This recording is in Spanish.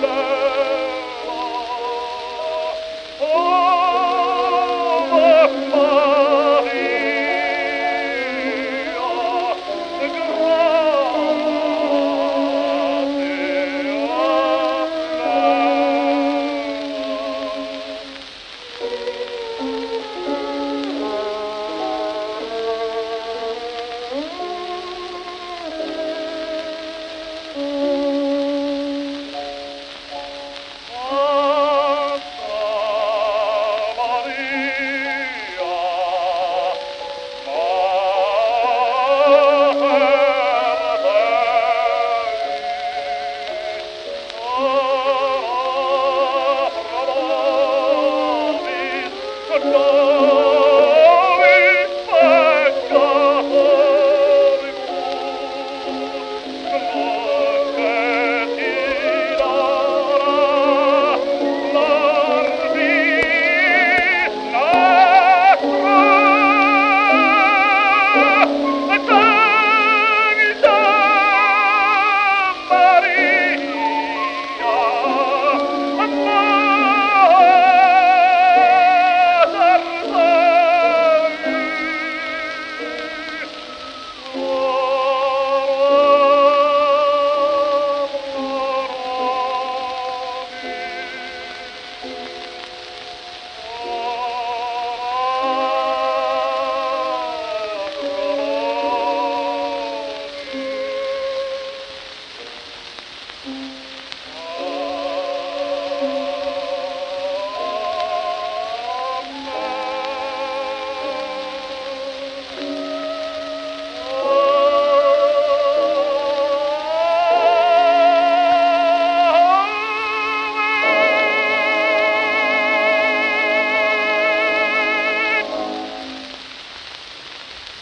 la